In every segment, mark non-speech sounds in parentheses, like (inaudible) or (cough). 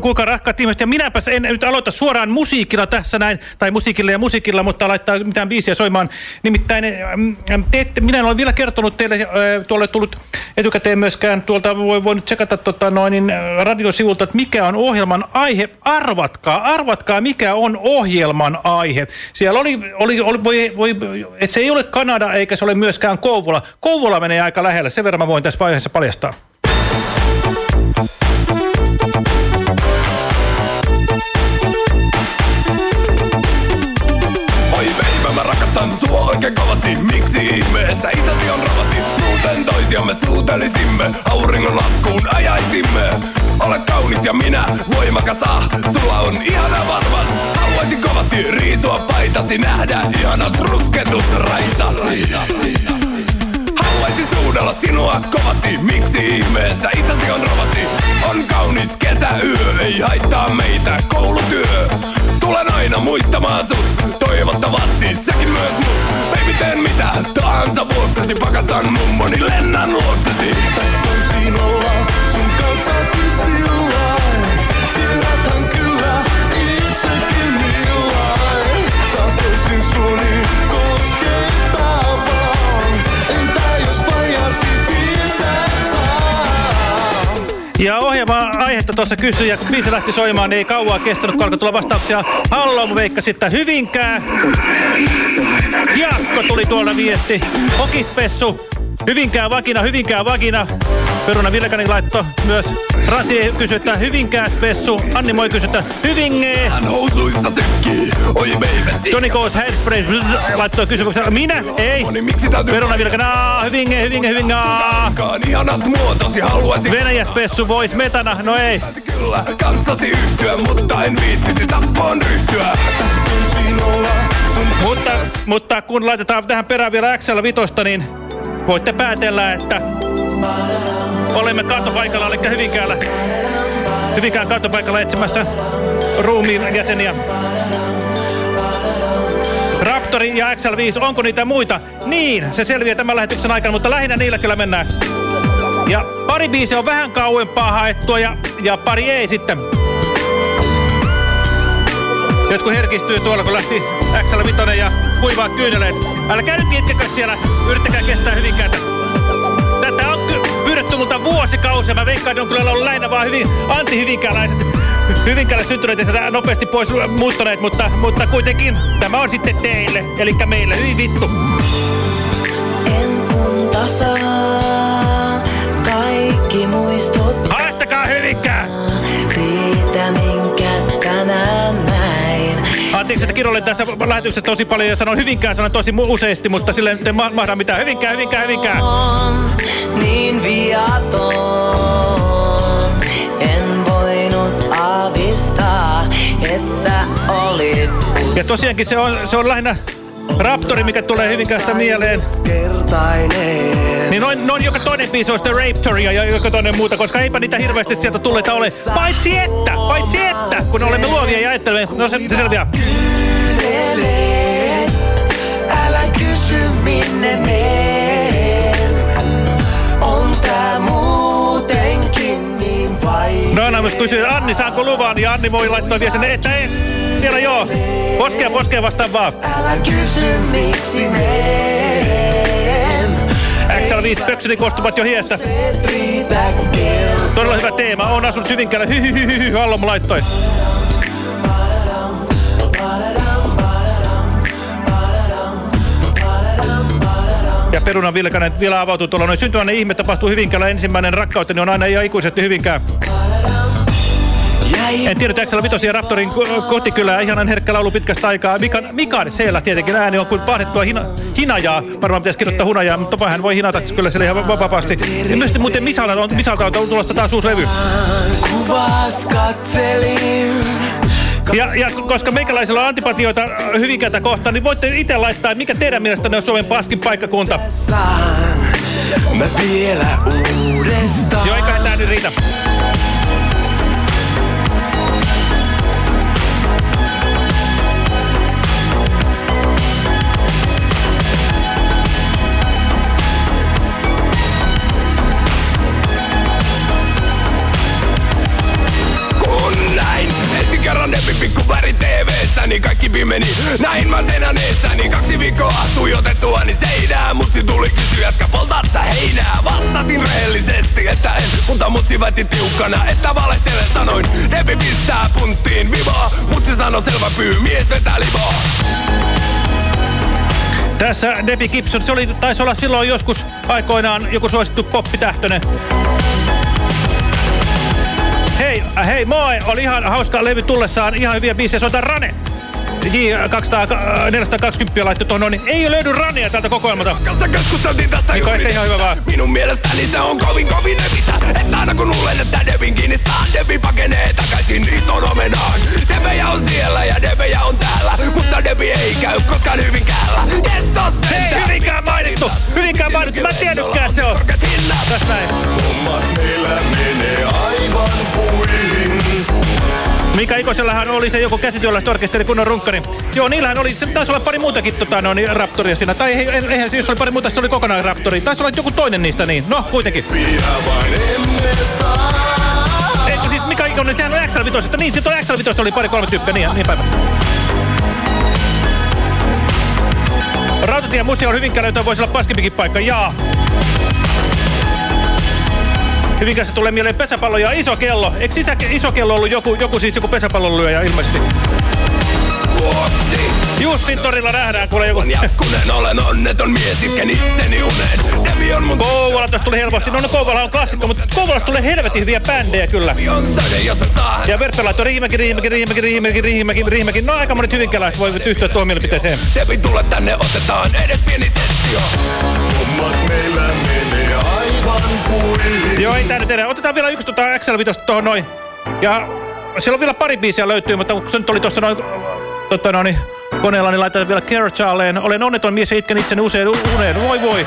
kuulkaa rakkaat ihmiset. Ja minäpäs en nyt aloita suoraan musiikilla tässä näin, tai musiikilla ja musiikilla, mutta laittaa mitään biisiä soimaan. Nimittäin te ette, minä en ole vielä kertonut teille, äh, tuolle tullut etukäteen myöskään, tuolta voi, voi nyt tsekata tota, noin, niin, radiosivulta, että mikä on ohjelman aihe. Arvatkaa, arvatkaa mikä on ohjelman aihe. Siellä oli, oli, oli voi, voi, että se ei ole Kanada eikä se ole myöskään Kouvola. Kouvola menee aika lähelle, sen verran mä voin tässä vaiheessa paljastaa. Oikein kovasti, miksi ihmeessä? Isäsi on rovasti Muuten toisiamme suutelisimme, auringon laskuun ajaisimme. Ole kaunis ja minä voimakas. Ah, sulla on ihana varmas Haluaisin kovasti riisua paitasi, nähdä. Ihanat rusketut raitasi Haluaisin suudella sinua kovasti, miksi ihmeessä? Isäsi on rovasti On kaunis kesäyö, ei haittaa meitä. Koulutyö. Tulen aina muistamaan sut, toivottavasti säkin myös mut teen mitä tahansa vuoksesi, pakastan mummoni, lennän luoksesi Voisin olla sun kanssasi sillain, tiedäthän kyllä itsekin millain Tahtoisin suni koskettaa vaan, entä jos vajasi pitää Ja ohjelma aihetta tuossa kysyi, ja kun biisi lähti soimaan, niin ei kauaa kestänyt, kun alkoi tulla vastauksia. Hallom veikka sitten Hyvinkää. Jaakko tuli tuolla viesti. Hokispessu. Hyvinkää vakina, Hyvinkää vakina. Peruna Vilkani laitto myös Rasi kysyi, että Hyvinkää spessu. Anni Moi kysyi, että Hyvingee. Hän housuissa sykkii, oi baby Johnny Goes Hairspray laittoi kysymyksen. Minä? Ei. Miksi täytyy Peruna Vilkani, Hyvinge, Hyvinge, Hyvinge. Ihanat muotosi haluaisin Venäjä spessu vois metana. No ei. Kyllä kanssasi yhtyä, mutta en viittisi tappoon ryhtyä sun Mutta, mutta kun laitetaan tähän perään vielä XL vitosta, niin voitte päätellä, että olemme katopaikalla, eli Hyvinkäällä, Hyvinkään katopaikalla etsimässä ruumiin jäseniä. Raptori ja XL5, onko niitä muita? Niin, se selviää tämän lähetyksen aikana, mutta lähinnä niillä kyllä mennään. Ja pari biisi on vähän kauempaa haettua ja, ja pari ei sitten. Jotkut herkistyy tuolla, kun lähti XL Vitoinen ja kuivaa kyyneleet. Älkää nyt itkekö siellä, yrittäkää kestää Hyvinkäätä. Tätä on pyydetty multa vuosikausia. Mä veikkaan, että on kyllä ollut lähinnä vaan hyvin anti-hyvinkääläiset. Hyvinkäällä syntyneet ja sitä nopeasti pois muuttaneet, mutta, mutta kuitenkin tämä on sitten teille, eli meille. Hyvin vittu. En unta saa Anteeksi, että kirjoilen tässä lähetyksessä tosi paljon ja sanon Hyvinkää sanon tosi useasti, mutta sille ei ma mahda mitään. Hyvinkää, Hyvinkää, Hyvinkää! On niin viaton, en voinut aavistaa, että olit Ja tosiaankin se on, se on lähinnä Raptori, mikä tulee Hyvinkäästä mieleen. kertainen. Niin noin, noin joka toinen biisi on sitä Raptoria ja joka toinen muuta, koska eipä niitä hirveästi sieltä tulleita ole. Paitsi että, paitsi että, kun olemme luovia ja ajattelemme, no se, se selviää. Älä kysy minne meen. On tää muutenkin niin vain. No myös kysyy, Anni saanko luvan? Ja Anni voi laittaa vielä sinne, että ei, siellä joo. Poskea, poskea vastaan vaan. Älä kysy miksi meen. XL5 pöksyni kostuvat jo hiestä. Todella hyvä teema. On asunut Hyvinkäällä. Hy, hy, hy, hy, hy, Hallom laittoi. Ja Perunan Vilkanen vielä avautuu tuolla. Noin syntymäinen ihme tapahtuu Hyvinkäällä. Ensimmäinen rakkauteni on aina ja ikuisesti Hyvinkää. En tiedä, XL Vitosia Raptorin ko- kotikylää. Ihanan herkkä laulu pitkästä aikaa. Mikan, Mikan siellä tietenkin ääni on kuin pahdettua hina, hinajaa. Varmaan pitäisi kirjoittaa hunajaa, mutta vähän voi hinata kyllä siellä ihan va- vapaasti. Ja myös muuten Misalta on, Misalta on tulossa taas uusi levy. Kuvas katselin. Ja, ja koska meikäläisellä on antipatioita Hyvinkäätä kohtaan, niin voitte itse laittaa, mikä teidän mielestänne on Suomen paskin paikkakunta. Mä vielä uudestaan. Joo, eiköhän tää nyt riitä. Devi meni Näin mä sen niin Kaksi viikkoa tuijotettua niin seinää Mutsi tuli kysyä, jätkä poltat sä heinää? Vastasin rehellisesti, että en. Mutta mutsi väitti tiukkana, että valehtele sanoin. Devi pistää punttiin vivoa. Mutsi sanoi selvä pyy, mies vetää livoa. Tässä Debbie Gibson, se oli, taisi olla silloin joskus aikoinaan joku suosittu poppitähtönen. Hei, moi! Oli ihan hauska levy tullessaan, ihan hyviä biisejä. Soitan Rane. J200, 420 laittu tuohon, niin ei löydy rania tältä kokoelmalta. keskusteltiin tästä niin juuri ihan hyvä vaan. Minun mielestäni se on kovin kovin evistä Että aina kun luulen, että Devin kiinni saa Devi pakenee takaisin ison omenaan Devejä on siellä ja Devejä on täällä Mutta Devi ei käy koskaan Hyvinkäällä Kestos Hei, Hyvinkään mainittu! Hyvinkään mainittu, mä en tiennytkään, se on. Tässä näin. Hommat meillä menee aivan puihin Mika Ikosellahan oli se joku käsityöläisorkesteri kunnon runkkari. Joo, niillähän oli, se taisi olla pari muutakin tota, no, niin, Raptoria siinä. Tai eihän se, jos oli pari muuta, se oli kokonaan Raptori. Taisi olla joku toinen niistä niin. No, kuitenkin. Eikö siis Mika Ikonen, sehän on XL5, että niin, sitten on XL5, oli pari kolme tyyppiä, niin, niin päivä. Rautatie mustia on hyvinkään löytää, voisi olla paskimpikin paikka, jaa. Hyvinkässä tulee mieleen pesäpallo ja iso kello. Eikö isä, iso kello ollut joku, joku siis joku pesäpallon lyöjä ilmeisesti? Jussin torilla nähdään, kuule joku... Jakkunen olen onneton mies, itken itseni uneen. Devi on mun... Kouvola tästä tuli helposti. No, no Kouvola on klassikko, mutta Kouvolasta tulee helvetin hyviä bändejä kyllä. Ja Verppe laittoi Riihimäki, Riihimäki, Riihimäki, Riihimäki, Riihimäki, Riihimäki. No aika monet hyvinkäläiset voivat yhtyä tuohon mielipiteeseen. Devi tule tänne, otetaan edes pieni sessio. Hommat puihin. Joo, ei tää nyt enää. Otetaan vielä yksi tota XL5 tuohon noin. Ja siellä on vielä pari biisiä löytyy, mutta kun se nyt oli tuossa noin... Totta no niin, koneella, niin laitetaan vielä Care Olen onneton mies ja itken itseni usein uneen. Voi voi.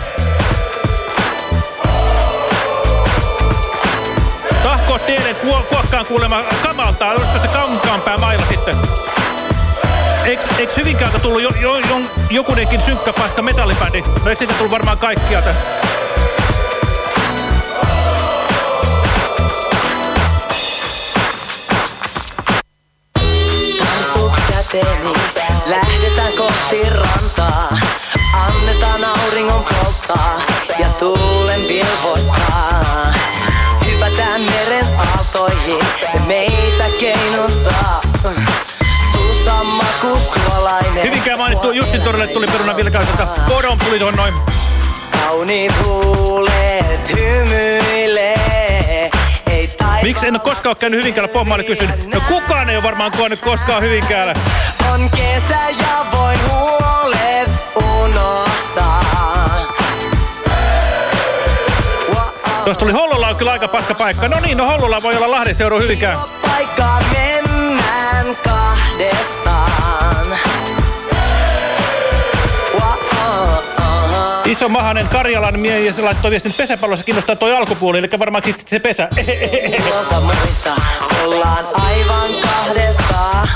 Tahko teille kuokkaan kuulemma kamaltaa. Olisiko se kankaanpää mailla sitten? Eikö, eikö Hyvinkäältä tullut jo, jo, jo, jokunenkin synkkä paska metallibändi? No eikö siitä tullut varmaan kaikkialta? käteeni. Suolainen. Hyvinkään mainittu Justin Torille tuli peruna vilkaiselta. Bodom tuli tuohon noin. Kauniit huulet hymyilee. Miksi en ole koskaan käynyt Hyvinkäällä pommailla kysyn? No kukaan ei ole varmaan käynyt koskaan Hyvinkäällä. On kesä ja voin huolet unohtaa. Tuossa tuli Hollola on kyllä aika paska paikka. No niin, no Hollola voi olla Lahden seura Hyvinkään. Paikkaan kahdestaan. Iso mahanen Karjalan mies laittoi viestin pesäpallossa kiinnostaa toi alkupuoli, eli varmaankin se pesä. ollaan aivan kahdestaan.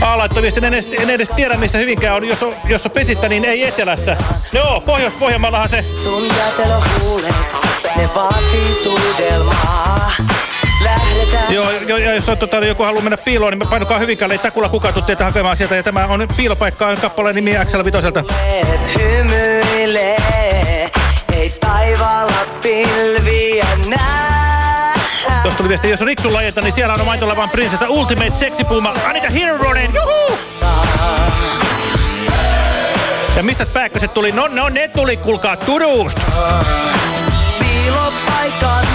A laittoi viestin, en edes, en edes tiedä missä hyvinkään on, jos on, jos on pesistä, niin ei etelässä. Joo, Pohjois-Pohjanmaallahan se. Sun jäätelöhuulet, ne vaatii suudelmaa. Joo, jo, ja jos on, tota, joku haluaa mennä piiloon, niin painukaa Hyvinkäälle, ei takulla kukaan tuu teitä hakemaan sieltä. Ja tämä on piilopaikka, kappaleen nimi XL Vitoselta. Hymyilee, ei taivaalla pilviä näe. Tuossa tuli viesti, jos on Riksun lajetta, niin siellä on maitolla vaan prinsessa Ultimate Seksipuuma Anita Hirvonen. Juhu! Ja mistä pääkköset tuli? No, no ne tuli, kuulkaa, Turusta. Piilopaikkaan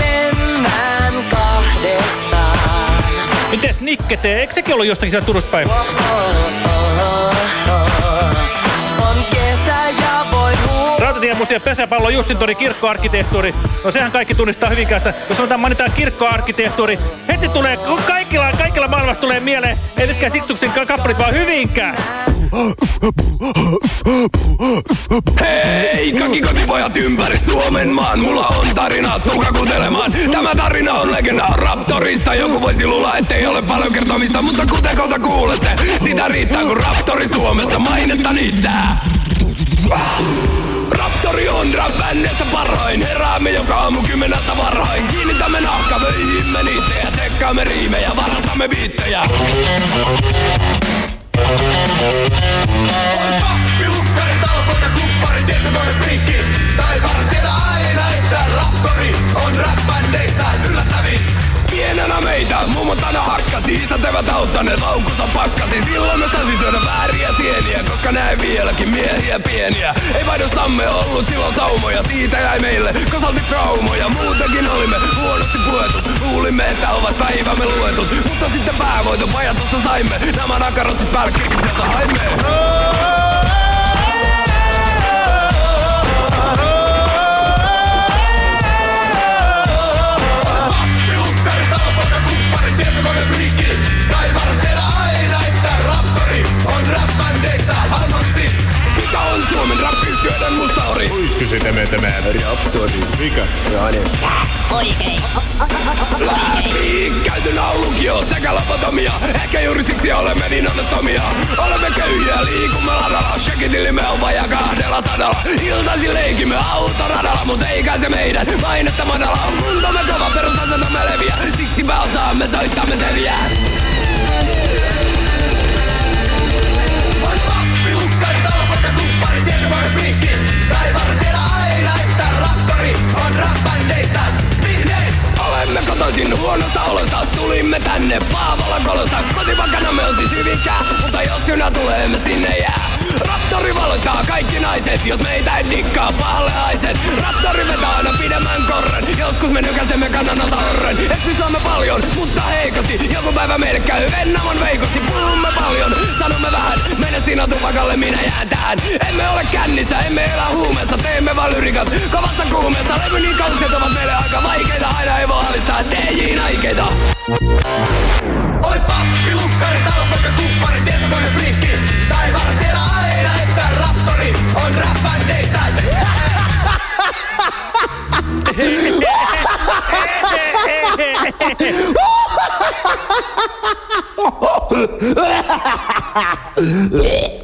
Mites Nikke tee? Eikö sekin ollut jostakin sieltä Turusta päin? Voin Rautatiemuseon pesäpallo, Jussintori, kirkkoarkkitehtuuri. No sehän kaikki tunnistaa hyvinkäästä. Jos sanotaan mainitaan kirkkoarkkitehtuuri, heti tulee, kun kaikilla, kaikilla maailmassa tulee mieleen, ei nytkään Sixtuksen kappalit, vaan hyvinkään. Hei, kaikki kotipojat ympäri Suomen maan, mulla on tarina, tulkaa kuuntelemaan. Tämä tarina on legenda Raptorissa, joku voisi luulla, ettei ole paljon kertomista, mutta kuten kohta kuulette, sitä riittää kun Raptori Suomessa mainetta niittää. Raptori on rap parhain. Heräämme joka aamu kymmeneltä varhain. Kiinnitämme nahkavöihimme niitä Ja tekkaamme riimejä Varastamme viittejä On pappi, lukkari, talpoika, kuppari, tietokone, friikki. Taivaalla tiedä aina, että raptori on räppändeistä yllättävin. Pienenä meitä, mummot aina hakkasi, isät eivät auttaneet, laukussa pakkasi. Silloin me saisin syödä vääriä sieniä, koska näin vieläkin miehiä pieniä. Ei vaihdostamme ollut silloin saumoja, siitä jäi meille kosalti traumoja. Muutenkin olimme huonosti puetut, luulimme, että ovat päivämme luetut. Mutta sitten päävoiton pajatusta saimme, nämä pälkkikin sieltä haimme. Pappi, on Suomen rappiyhtiöiden mustauri? Kysy tämä tämä raptori. Mikä? Oikein. Läpi käytynä on lukio sekä lobotomia Ehkä juuri siksi olemme niin onnettomia Olemme köyhiä, liikumme ladalla Shakitilimme on vaja kahdella sadalla Iltaisin leikimme autoradalla Mut eikä se meidän mainetta madala On kuntomme kova, perusasentamme leviä Siksi mä osaamme soittaa me Olemme kotoisin huonosta olosta, tulimme tänne Paavalla kolosta Kotivakanamme on siis hyvinkää, mutta jos kynä tulee me sinne jää Raptori valoittaa kaikki naiset, jos meitä ei dikkaa pahalle haiset Raptori vetää aina pidemmän korren, joskus me nykäsemme kannanalta horren Eksisaamme paljon, mutta heikosti, joku päivä meille käy. Vennamon veikosti, puhumme paljon, sanomme vähän. Mene sinä tupakalle, minä jään tähän. Emme ole kännissä, emme elä huumeessa, teemme vaan lyrikat Kovassa kuumeessa, levy niin kausteet ovat meille aika vaikeita. Aina ei voi alistaa DJin Oi pappi, lukkari, talpoika, kuppari, tietokone, friikki tiedä aina, että raptori on räppändeistä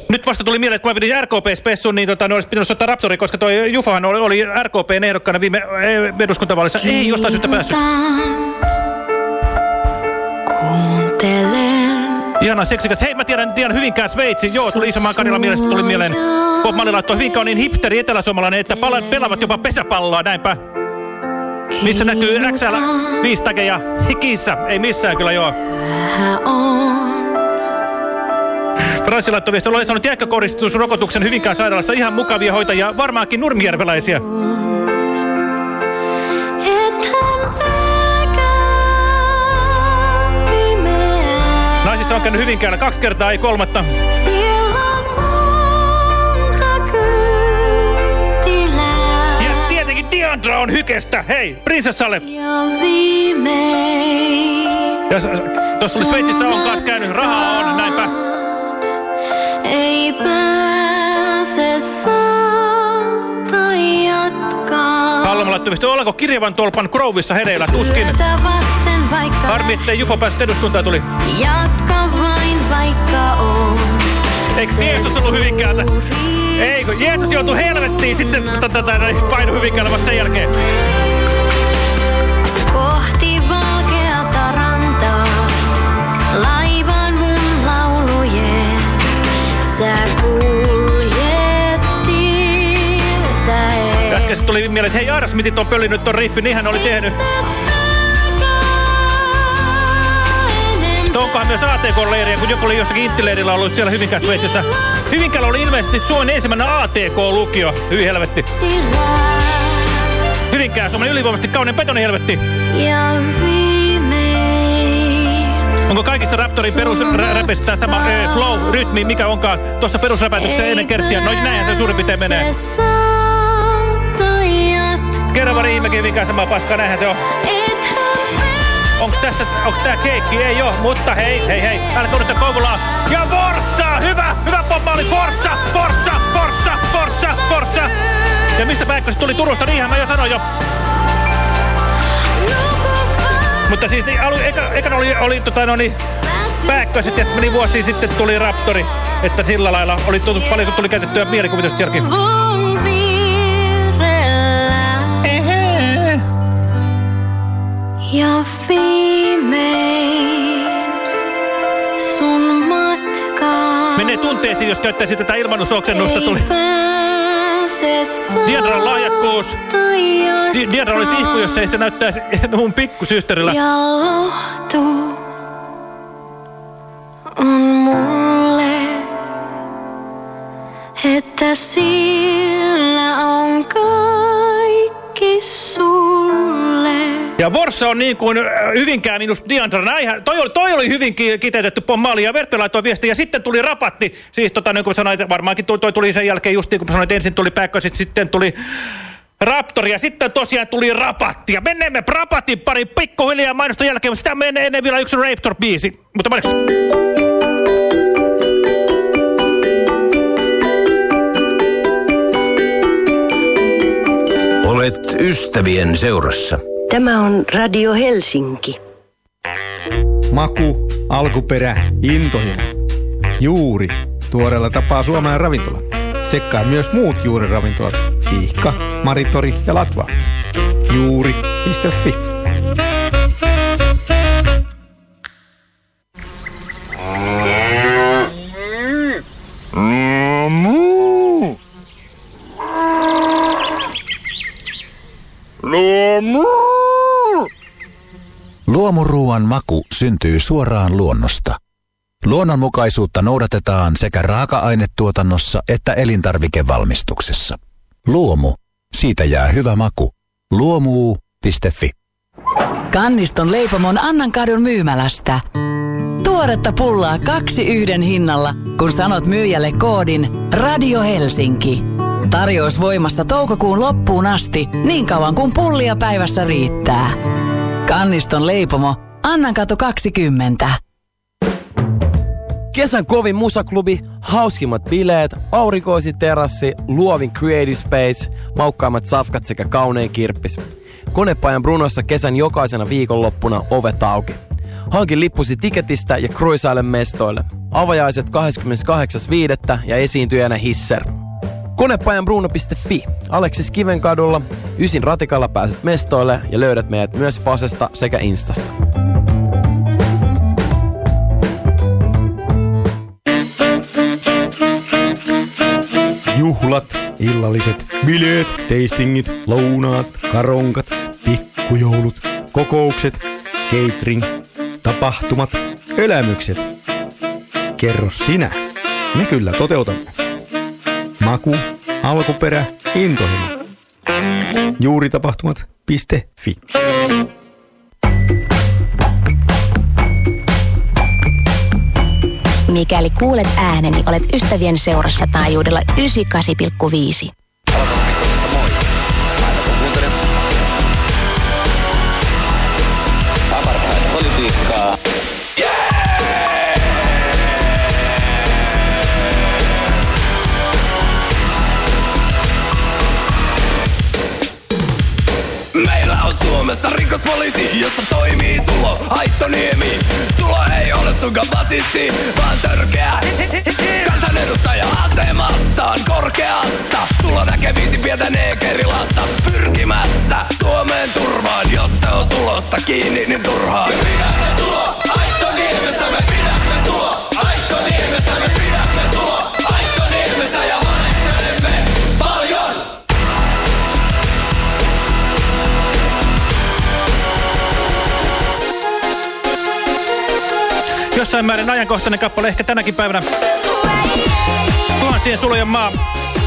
Nyt vasta tuli mieleen, että kun mä pidin RKP-spessun, niin tota, ne olisi pitänyt soittaa Raptori, koska toi Jufahan oli, oli RKPn ehdokkaana viime eh, eduskuntavaalissa. Ei jostain syystä päässyt. Kuuntelen. Ihana seksikäs. Hei, mä tiedän, tiedän Hyvinkään Sveitsi. Joo, tuli Isomaan Karjala mielestä tuli mieleen. Bob Marley laittoi Hyvinkään on niin hipsteri eteläsuomalainen, että pala, pelaavat jopa pesäpalloa, näinpä. Missä näkyy XL 5 takeja hikissä? Ei missään kyllä joo. Franssi laittoi viesti, olen saanut jäkkäkoristusrokotuksen Hyvinkään sairaalassa ihan mukavia hoitajia, varmaankin nurmijärveläisiä. Naisissa on käynyt Hyvinkäällä kaksi kertaa, ei kolmatta. Ja tietenkin Diandra on hykestä. Hei, prinsessalle. Ja tuossa tuli Sveitsissä on kanssa käynyt, rahaa on, näinpä. ei pääse saata jatkaa. Viesti, ollaanko kirjavan tolpan Grovissa hereillä? Tuskin. Harmi, ettei Jufo päässyt eduskuntaan tuli. jatka vain vaikka on. Eikö Jeesus ollut Hyvinkäältä? Ei, kun Jeesus joutui helvettiin, sitten se tota, tota, painu Hyvinkäällä vasta sen jälkeen. Kohti valkeata rantaa, laivan mun laulujen. Sä kuljet tietäen. Äsken se tuli mieleen, että hei Aerosmithit on pöllinyt ton riffin, niin hän oli tehnyt. Onkohan myös ATK-leiriä, kun joku oli jossakin inttileirillä ollut siellä Hyvinkään Sveitsissä. Hyvinkäällä oli ilmeisesti Suomen ensimmäinen ATK-lukio. Hyi helvetti. Hyvinkään Suomen ylivoimaisesti kaunein betonihelvetti. Onko kaikissa Raptorin perusräpeissä tämä sama äh, flow, rytmi, mikä onkaan tuossa perusräpäytyksessä ennen kertsiä? No näinhän se suurin piirtein menee. Kerro vaan ihmekin Hyvinkään samaa paskaa, näinhän se on. Onks tässä, onks tää keikki? Ei oo, mutta hei, hei, hei, älä tunnetta Kouvolaa. Ja Forssa! Hyvä, hyvä pomma oli Forssa, Forssa, Forssa, Forssa, Forssa. Ja mistä päikkö se tuli Turusta, niinhän mä jo sanoin jo. Mutta siis niin, alu, eka, ekana oli, oli tota, no niin, pääkköiset ja sitten meni vuosi sitten tuli Raptori. Että sillä lailla oli tullut, paljon tuli käytettyä mielikuvitusta sielläkin. Voin jos käyttäisi tätä ilmannusoksennusta. Ei Tuli. Diandran lahjakkuus. saattaa Di Diandra olisi ihku, jos ei se näyttäisi (laughs) mun pikkusysterillä. Ja lohtu Ja Vorsa on niin kuin Hyvinkään minus Diandra. Näinhän, toi, oli, toi oli hyvin ki- kiteytetty pommaali ja Verppi laittoi viesti. Ja sitten tuli rapatti. Siis tota, niin kuin sanoin, varmaankin toi, toi tuli sen jälkeen just niin kuin sanoin, että ensin tuli Päkkö, sit, sitten tuli Raptori ja sitten tosiaan tuli rapatti. Ja menemme rapatin pari pikkuhiljaa mainosten jälkeen, mutta sitä menee ennen vielä yksi Raptor-biisi. Mutta mainosta. Olet ystävien seurassa. Tämä on Radio Helsinki. Maku, alkuperä, intohimo. Juuri. Tuoreella tapaa Suomen ravintola. Tsekkaa myös muut juuriravintolat. Pihka, Maritori ja Latva. Juuri.fi. Luomuruuan maku syntyy suoraan luonnosta. Luonnonmukaisuutta noudatetaan sekä raaka-ainetuotannossa että elintarvikevalmistuksessa. Luomu. Siitä jää hyvä maku. Luomuu.fi Kanniston leipomon Annankadun myymälästä. Tuoretta pullaa kaksi yhden hinnalla, kun sanot myyjälle koodin Radio Helsinki. Tarjous voimassa toukokuun loppuun asti, niin kauan kuin pullia päivässä riittää. Kanniston leipomo, Annankatu 20. Kesän kovin musaklubi, hauskimmat bileet, aurinkoisi terassi, luovin creative space, maukkaammat safkat sekä kaunein kirppis. Konepajan Brunossa kesän jokaisena viikonloppuna ovet auki. Hankin lippusi tiketistä ja kruisaile mestoille. Avajaiset 28.5. ja esiintyjänä Hisser. Konepajanbruno.fi. Aleksis Kivenkadulla. Ysin ratikalla pääset mestoille ja löydät meidät myös Fasesta sekä Instasta. Juhlat, illalliset, bileet, tastingit, lounaat, karonkat, pikkujoulut, kokoukset, catering, tapahtumat, elämykset. Kerro sinä. Me kyllä toteutamme. Maku, alkuperä, intohimo. Juuritapahtumat.fi Mikäli kuulet ääneni, olet ystävien seurassa taajuudella 98,5. On Suomessa rikospoliisi, jossa toimii Tulo Aittoniemi. Tulo ei ole sunkaan basisti, vaan törkeä kansanedustaja asemastaan korkeasta. Tulo näkee viisi pientä neekerilasta pyrkimässä Suomeen turvaan, se on tulosta kiinni, niin turhaan. Pidämme Tulo Jossain määrin ajankohtainen kappale, ehkä tänäkin päivänä. Tuhansien sulojen maa,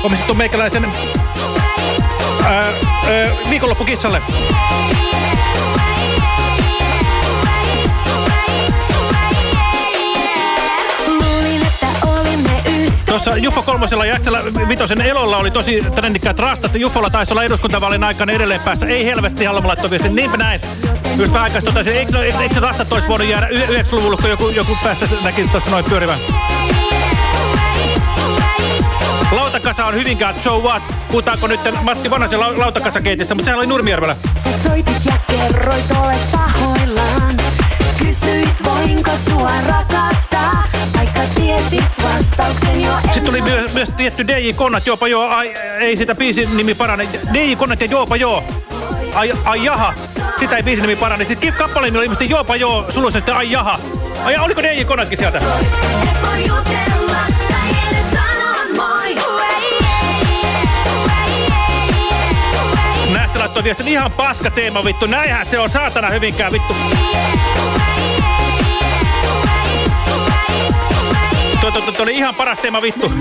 omistettu meikäläisen viikonloppukissalle. Tuossa Jufo kolmosella ja Axel Vitosen elolla oli tosi trendikkäät rastat. Jufolla taisi olla eduskuntavaalin aikana edelleen päässä. Ei helvetti, haluamme laittaa viesti. Niinpä näin. Just vähän aikaa totesin, eikö, eikö, eikö rastat olisi voinut jäädä 90-luvulla, kun joku, joku päässä näki tuosta noin pyörivän. Lautakasa on hyvinkään show what. Puhutaanko nyt Matti Vanhasen lau lautakasakeittistä, mutta sehän oli Nurmijärvellä. Sä soitit ja kerroit, olet pahoillaan. Kysyit, voinko sua rakastaa, sitten tuli myös, myös tietty DJ Konnat, joopa joo, ai, ei sitä biisin nimi parane. DJ Konnat ja joopa joo. Ai, ai jaha, sitä ei biisin nimi parane. Sitten kappaleen oli ilmeisesti joopa joo, sulussa sitten ai jaha. Ai, oliko DJ Konnatkin sieltä? Näistä laittoi viestin ihan paska teema vittu, näinhän se on saatana hyvinkään vittu. Yeah, yeah. Tuo, tuo, tuo oli ihan paras teema vittu.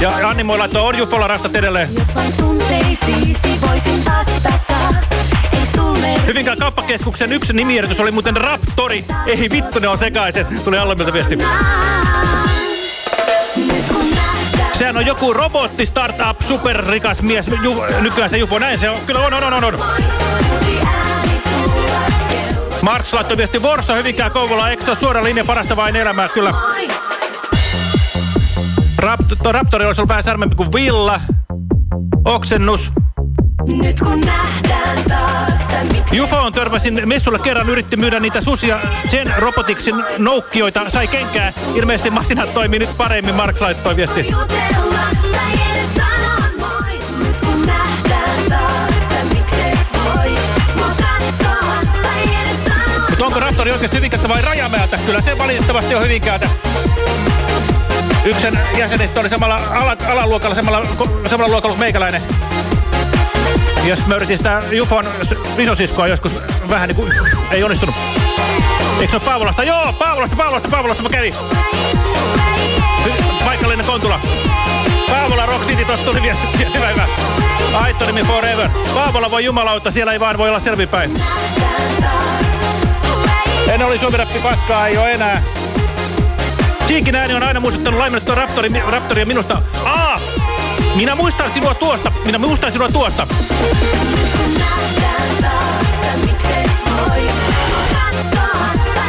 Ja Anni moi laittoi Jufolla rastat edelleen. Jos vain tunteisiisi voisin vastata. Ei sulle Hyvinkään kauppakeskuksen yksi nimijärjestys oli muuten Raptori. Ei vittu, ne on sekaiset. Tuli Allemilta viesti. Sehän on joku robotti, startup, superrikas mies. Ju, nykyään se Jufo, näin se on. Kyllä on, on, on, on. Marks laittoi viesti Vorsa, Hyvinkään Kouvola, ole suora linja parasta vain elämää? Kyllä. Rapt Raptori olisi ollut vähän särmempi kuin Villa. Oksennus. Nyt kun nähdään taas Jufoon törmäsin messulla kerran, yritti myydä niitä susia Gen Roboticsin noukkioita, sai kenkää. Ilmeisesti masinat toimii nyt paremmin, Marks laittoi viesti. Mutta onko Raptori oikeasti Hyvinkäältä vai Rajamäeltä? Kyllä se valitettavasti on Hyvinkäältä. Yksen jäsenistä oli samalla ala, alaluokalla, samalla, samalla luokalla kuin meikäläinen. Ja sitten mä yritin sitä Jufon isosiskoa joskus vähän niin kuin, ei onnistunut. Eikö se ole Paavolasta? Joo, Paavolasta, Paavolasta, Paavolasta mä kävin. Paikallinen Kontula. Paavola Rock City, tossa tuli viesti. (laughs) Hyvä, hyvä. Aittonimi forever. Paavola voi jumalauta, siellä ei vaan voi olla selvipäin. En oli suomirappi paskaa, ei oo enää. Siikin ääni on aina muistuttanut laimennettua Raptori, Raptoria minusta. Aa! Minä muistan sinua tuosta. Minä muistan sinua tuosta.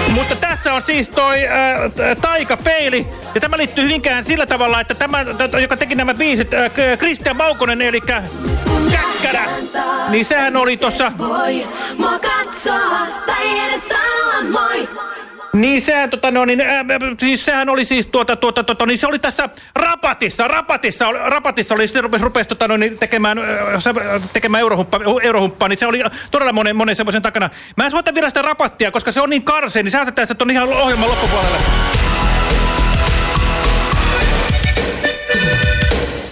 Mutta tässä on siis toi äh, taikapeili. Ja tämä liittyy hyvinkään sillä tavalla, että tämä, joka teki nämä biisit, äh, Kristian Maukonen, eli Käkkärä, niin sehän oli tossa... voi mua katsoa tai edes sanoa moi. Niin sehän, tota, no, niin, äh, siis sehän oli siis tuota, tuota, tuota, niin se oli tässä Rapatissa, Rapatissa, oli- Rapatissa oli, se rupesi, rupesi tota, no, niin, tekemään, tekemään eurohumppa, eurohumppaa, niin se oli todella monen, monen semmoisen takana. Mä en soita vielä sitä Rapattia, koska se on niin karseen, niin säästetään, että on ihan ohjelman loppupuolelle.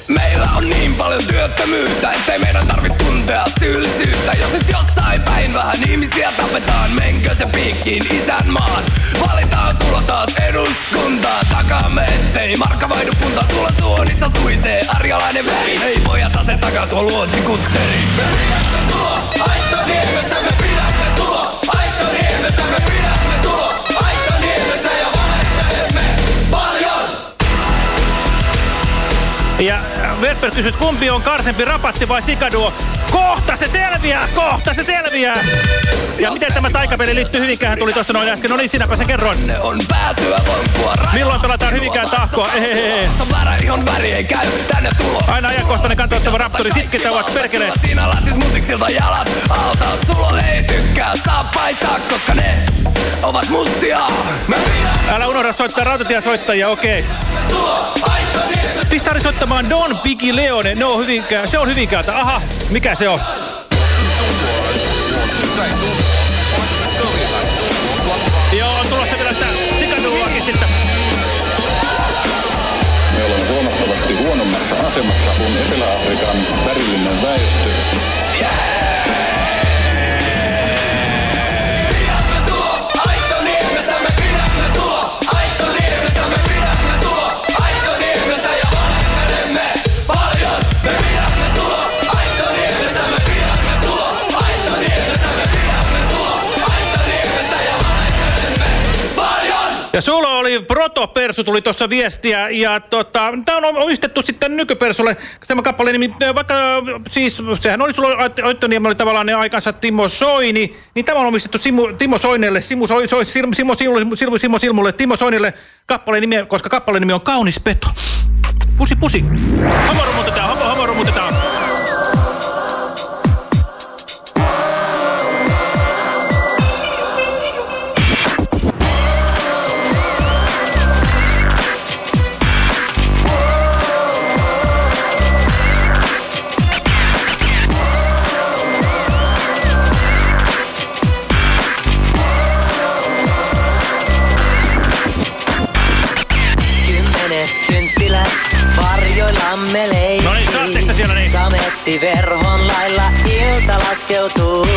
Meillä on niin paljon työttömyyttä, ettei meidän tarvitse tuntea syyllisyyttä. Jos nyt jostain päin vähän ihmisiä tapetaan, menkö se piikkiin isänmaan. Valitaan tulla taas eduskuntaa takaamme, ettei markka vaihdu punta tulla suonissa suisee. Arjalainen väri, ei pojat ase takaa tuo luontikutteri. Me pidämme tulo, Aitto Niemestä me pidämme tulo, Aitto Niemestä me pidämme tulo, Aitto Niemestä ja valehtelemme paljon. Ja Vesper kysyt, kumpi on karsempi, Rapatti vai Sikaduo? Kohta se selviää, kohta se selviää! Ja miten tämä taikapeli liittyy Hyvinkään tuli tuossa noin äsken? No niin, sinäpä se kerroin. Ne on päätyä Milloin pelataan Hyvinkään tahkoa? Ehehehe. Väärä ihon väri ei käy tänne tulo. Aina ajankohtainen kantauttava Raptori, sitkeitä ovat perkeleet. Siinä lähtis musiksilta jalat alta. Tulo ei tykkää saa paistaa, koska ne ovat mustia. Älä unohda soittaa rautatiesoittajia, okei. niemestä. Pistari soittamaan Don Biggie Leone, ne on hyvinkään, se on hyvinkäältä. Aha, mikä se on? Joo, on tulossa vielä sitä sikadullakin sitten. Me olemme huomattavasti huonommassa asemassa kuin Etelä-Afrikan värillinen väestö. Pidämme Protopersu, tuli tuossa viestiä, ja tota, tämä on omistettu sitten nykypersulle, tämä kappale nimi, vaikka siis, sehän oli sulla, Oittoniemi oli tavallaan ne aikansa Timo Soini, niin tämä on omistettu Simu, Timo Soinelle, Simu, Soi, Soi, Simo, Simo, Simo, Simo, Silmulle, Timo Soinille, kappale nimi, koska kappale nimi on Kaunis Peto. Pusi, pusi. Homo rumutetaan, homo, homo rumutetaan. Siellä niin? Sametti verhon lailla kohta laskeutuu.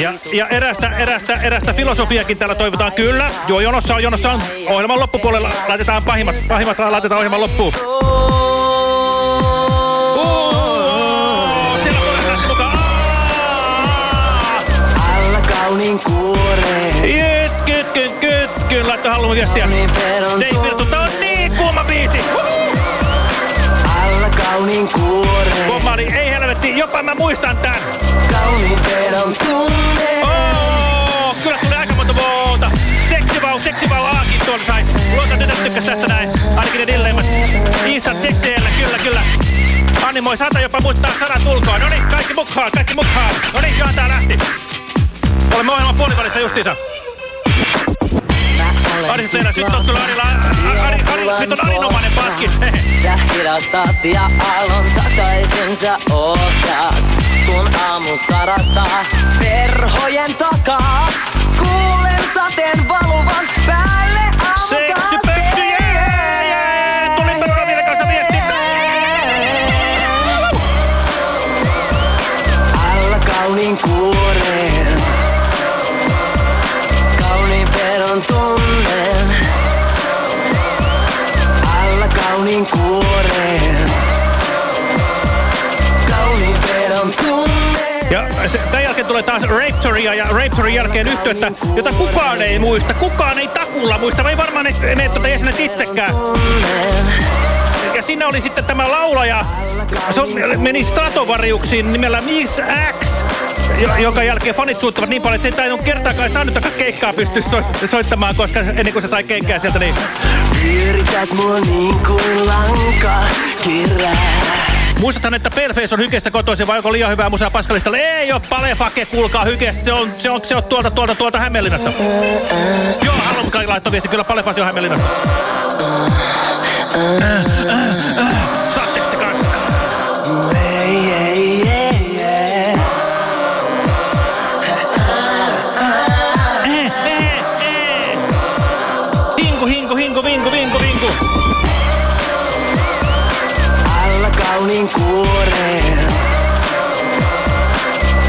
Ja, ja erästä, erästä, erästä filosofiakin täällä toivotaan. Kyllä, joo, jonossa on, jonossa on. Ohjelman loppupuolella laitetaan pahimmat, pahimmat laitetaan ohjelman loppuun. Siellä tulee taas mukaan. Alla kauniin kuoreen. Jopa mä muistan tän. Kauniin pedon tunne. Oh, kyllä tulee aika monta vuotta. Seksivau, seksivau Aakin tuolla sai. Luota tytöt tykkäs tästä näin. Ainakin ne dilleimmat. Instant sekseellä, kyllä, kyllä. Anni moi saata jopa muistaa sanat ulkoa. Noniin, kaikki mukaan, kaikki mukaan. Noniin, johan tää lähti. Olemme ohjelman puolivälissä justiinsa. Ari Teräs, nyt on kyllä Arilla, Ari, Ari, nyt on arinomainen paski. Sä hidastat ja aallon takaisin sä ohjaat. Kun aamu sarastaa verhojen takaa. Kuulen sateen valuvan päälle aamun tulee taas Raptoria ja Raptorin jälkeen yhtiötä, jota kukaan ei muista. Kukaan ei takulla muista. Vai varmaan ne, tuota jäsenet itsekään. Ja siinä oli sitten tämä laulaja, se meni Stratovariuksiin nimellä Miss X, jo, jonka jälkeen fanit suuttavat niin paljon, että se ei tainnut kertaakaan saanut keikkaa pysty so, soittamaan, koska ennen kuin se sai kenkää sieltä, niin Pyörität mua niin kuin lanka kirää. Muistathan, että Paleface on hykestä kotoisin, vai onko liian hyvää musaa Paskalistalle? Ei ole Palefake, kuulkaa hyke. Se on, se on, se on tuolta, tuolta, tuolta Hämeenlinnasta. Joo, haluan kai laittaa viesti, kyllä Paleface on Hämeenlinnasta. Saatteko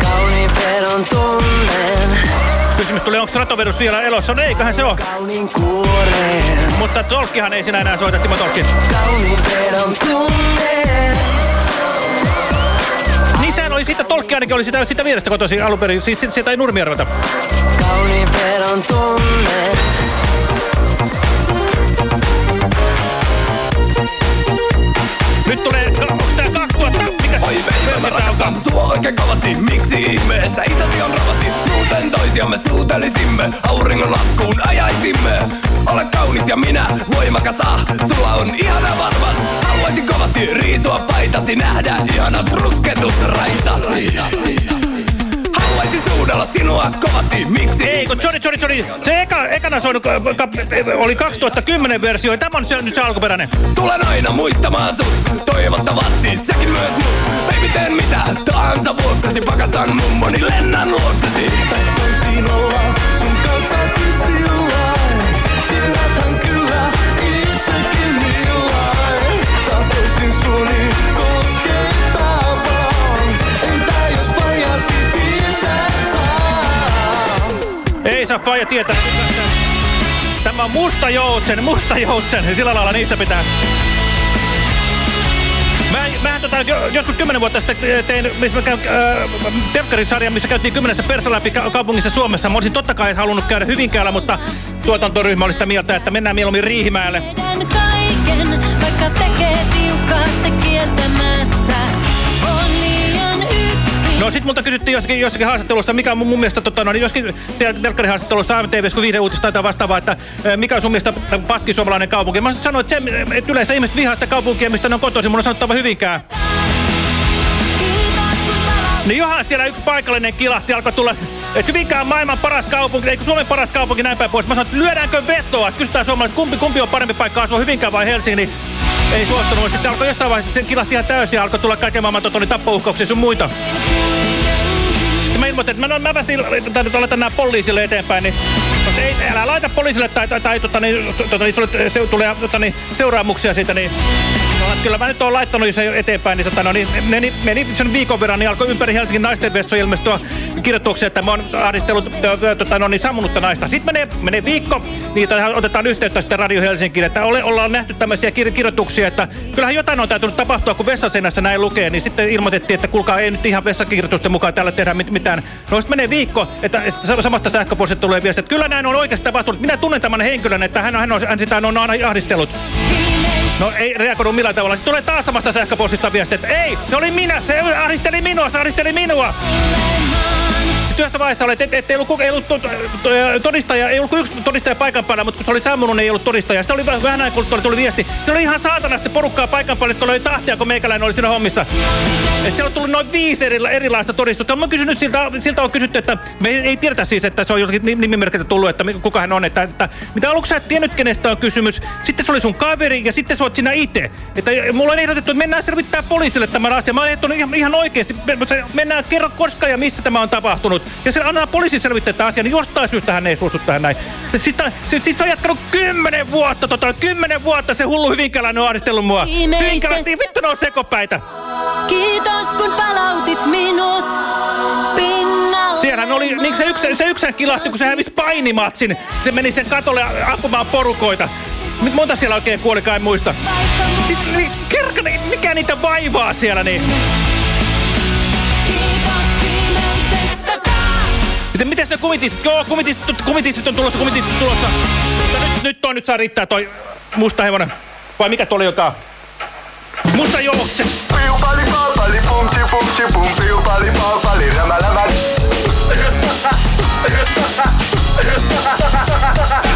Kauniin pedon tunnen. Kysymys tuli, onko Stratoverus vielä elossa? No eiköhän se ole. Mutta Tolkkihan ei sinä enää soita, Timo Tolkki. Niin sehän oli siitä, Tolkki ainakin oli sitä, sitä vierestä kotoisin alun perin. Siis sieltä ei Nurmijärveltä. Kauniin pedon tunnen. Nyt tulee, 2000? Mikä Oi veijo, mä rakastan sua oikein kovasti. Miksi ihmeessä? Isäsi on ravasti. Muuten toisiamme suutelisimme. Auringon laskuun ajaisimme. Ole kaunis ja minä voimakas. Ah Sulla on ihana varvas. Haluaisin kovasti riisua paitasi. Nähdä ihanat rusketut raitasi Haluaisin suudella sinua kovasti Miksi Ei, kun Johnny, Johnny, Johnny. Se eka, ekana soinut ka, ka, oli 2010 versio. ja Tämä on se, nyt se alkuperäinen. Tulen aina muistamaan sut Toivottavasti säkin myös mut Baby teen mitä tahansa vuoksesi Pakastan mummoni lennän luoksesi Voisin Saa faija tietää. Tämä on musta joutsen, musta joutsen. Sillä lailla niistä pitää. Mä, mähän tota, jo, joskus kymmenen vuotta sitten tein, missä mä äh, telkkarisarjan, missä käytiin kymmenessä persa läpi ka kaupungissa Suomessa. Mä olisin totta kai halunnut käydä Hyvinkäällä, mutta tuotantoryhmä oli sitä mieltä, että mennään mieluummin Riihimäelle. kaiken, vaikka tekee tiukkaa se kieltämättä. No sit multa kysyttiin jossakin, jossakin haastattelussa, mikä on mun, mun mielestä, tota, no, niin joskin tel telkkarihaastattelussa AMTVssä, kun viiden uutista tai vastaavaa, että mikä on sun mielestä paski suomalainen kaupunki. Mä sanoin, että, se, että yleensä ihmiset vihaa sitä kaupunkia, mistä ne on kotoisin. Mun on sanottava Hyvinkää. Niin johan siellä yksi paikallinen kilahti alkoi tulla, että Hyvinkää on maailman paras kaupunki, eikö Suomen paras kaupunki näin päin pois. Mä sanoin, että lyödäänkö vetoa, kysytään suomalaiset, kumpi, kumpi on parempi paikka asua, Hyvinkää vai Helsinki, niin ei suostunut. Sitten alkoi jossain vaiheessa, sen kilahti ihan täysin ja alkoi tulla kaiken maailman totoni tappouhkauksia sun muita. Sitten mä ilmoitin, että mä, no, mä väsin, nyt aletaan nämä poliisille eteenpäin, niin ei, älä laita poliisille tai, tai, tai tota, niin, tota, niin, sulle se, tulee tota, niin, seuraamuksia siitä, niin kyllä mä nyt oon laittanut sen eteenpäin, niin, tota, no, niin meni, meni sen viikon verran, niin alkoi ympäri Helsingin naisten vessoja ilmestyä kirjoituksia, että mä oon ahdistellut tota, no, niin sammunutta naista. Sitten menee, menee viikko, niin otetaan yhteyttä sitten Radio Helsinkiin, että ole, ollaan nähty tämmöisiä kir kirjoituksia, että kyllähän jotain on täytynyt tapahtua, kun vessasennässä näin lukee, niin sitten ilmoitettiin, että kuulkaa ei nyt ihan vessakirjoitusten mukaan täällä tehdä mit mitään. No sitten menee viikko, että samasta sähköpostista tulee viesti, että kyllä näin on oikeasti tapahtunut. Minä tunnen tämän henkilön, että hän, hän, on, hän sitä on aina ahdistellut. No ei reagoinut millään tavalla. Sitten tulee taas samasta sähköpostista viesti, että ei, se oli minä, se ahdisteli minua, se ahdisteli minua työssä vaiheessa olet, et, et, ei ollut, ei ollut todistaja, ei ollut yksi todistaja paikan päällä, mutta kun se oli sammunut, niin ei ollut todistaja. Sitten oli vähän aikaa, kun tuli viesti. Se oli ihan saatanasti porukkaa paikan päälle, että oli tahtia, kun meikäläinen oli siinä hommissa. Et siellä on tullut noin viisi erila erilaista todistusta. Mä kysynyt siltä, siltä on kysytty, että me ei tiedetä siis, että se on jollakin nimimerkiltä tullut, että kuka hän on. Että, että mitä aluksi sä et tiennyt, kenestä on kysymys. Sitten se oli sun kaveri ja sitten sä oot sinä itse. Että mulla on ehdotettu, että mennään selvittää poliisille tämän asian. Mä oon ihan, ihan oikeasti. Mennään kerro koska ja missä tämä on tapahtunut. Ja se antaa poliisi selvittää tämän asian, niin jostain syystä hän ei suostu tähän näin. Sitten siis, siis on jatkanut kymmenen vuotta, tota, kymmenen vuotta se hullu hyvinkäläinen on ahdistellut mua. Hyvinkäläinen, vittu ne on sekopäitä. Kiitos kun palautit minut pinnalle. Siellähän oli, niin se, yks, se yksän kilahti, kun se hävisi painimatsin. Se meni sen katolle ampumaan porukoita. Monta siellä oikein kuoli, kai muista. Niin, kerkani, mikä niitä vaivaa siellä niin? Miten, miten se kumitissit? Joo, kumitissit, kumitissit on tulossa, kumitissit on tulossa. Mutta nyt, nyt toi nyt saa riittää toi musta hevonen. Vai mikä tuolla joka? Musta joukse. Piupali palpali pum ti pum ti pum piupali palpali rämä lämä.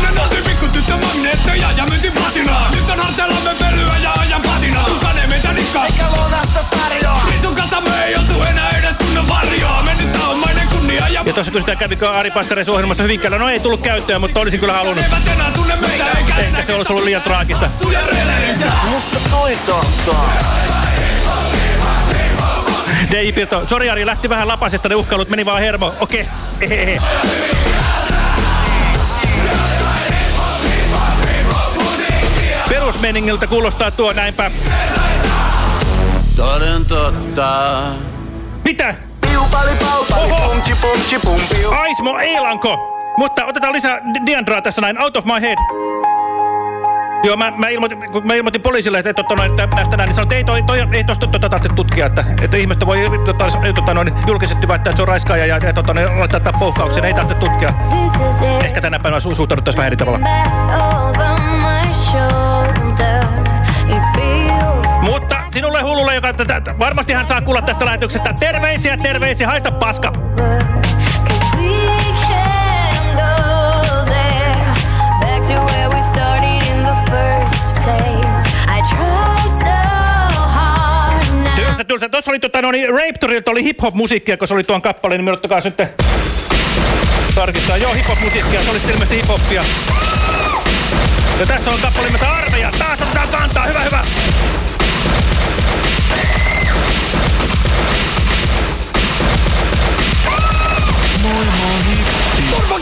Tänne oltiin pikku tyttö magneetteja ja myynti platinaa. Nyt on harteillamme pölyä ja ajan platinaa. Kukaan ei meitä nikkaa. Eikä lounasta ja... Tuossa kysytään, kävikö Ari Paskareissa ohjelmassa Hyvinkäällä. No ei tullut käyttöön, mutta olisin kyllä halunnut. Ehkä se olisi ollut liian traagista. Mutta toi totta. DJ Pirto, sori Ari, lähti vähän lapasesta ne uhkailut, meni vaan hermo. Okei, okay. Perusmeningiltä kuulostaa tuo näinpä. Toden totta. Mitä? Aismo Eilanko. Mutta otetaan lisää Diandraa tässä näin, out of my head. Joo, mä, mä, ilmoitin, kun mä ilmoitin poliisille, että, että, noin, että näistä näin, niin sanoin, että ei, toi, toi, ei tosta tota, tarvitse tutkia, että, että ihmistä voi tota, tota, noin, julkisesti väittää, että se on raiskaaja ja, ja tota, laittaa tappoukkauksen, ei tarvitse tutkia. Ehkä tänä päivänä su suhtauduttaisiin vähän eri tavalla. Sinulle hullulle, joka varmasti hän saa kuulla tästä lähetyksestä, terveisiä, terveisiä, haista paska. Tylsä, tylsä. Tuossa oli tota, no niin, Raptorilta oli hip-hop-musiikkia, kun se oli tuon kappaleen, niin ottakaa sitten tarkistaa. Joo, hip-hop-musiikkia, se oli ilmeisesti hip-hoppia. Ja tässä on kappale nimeltä Armeija. Taas otetaan kantaa. Hyvä, hyvä.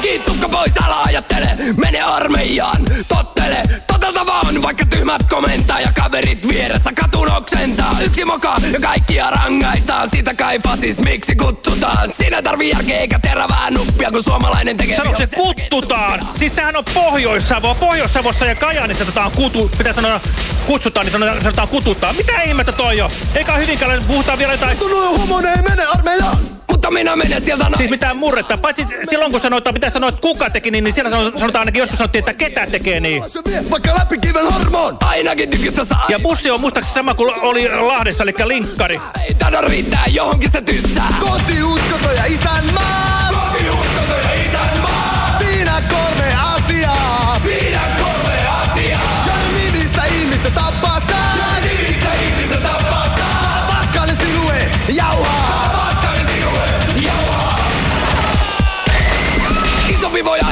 Kiittukka pois, älä ajattele Mene armeijaan, tottele Totelta vaan, vaikka tyhmät komentaa Ja kaverit vieressä katun oksentaa Yksi moka ja kaikkia rangaistaan Siitä kai fasis, miksi kutsutaan Siinä tarvii järkeä eikä terävää nuppia Kun suomalainen tekee Sano se kuttutaan. Siis sehän on Pohjois-Savo. Pohjois-Savossa ja Kajaanissa sanotaan kutu. Pitää sanoa kutsutaan, niin sanotaan, sanotaan kututtaa. Mitä ihmettä toi on? Eikä hyvinkään puhutaan vielä jotain... Tuo homonen mene armeijaan mutta minä menen sieltä naista. Siis mitään murretta. Paitsi silloin kun sanotaan, pitää sanoa, että kuka teki niin, niin siellä sanotaan ainakin joskus sanottiin, että ketä tekee niin. Vaikka läpikiven hormon, ainakin saa Ja bussi on muistaakseni sama kuin oli Lahdessa, eli linkkari. Ei taida riittää, johonkin se tyttää. Kotiuskonto ja isänmaa. Kotiuskonto ja isänmaa. Siinä kolme asiaa. Siinä kolme asiaa. Ja nimissä ihmistä tappaa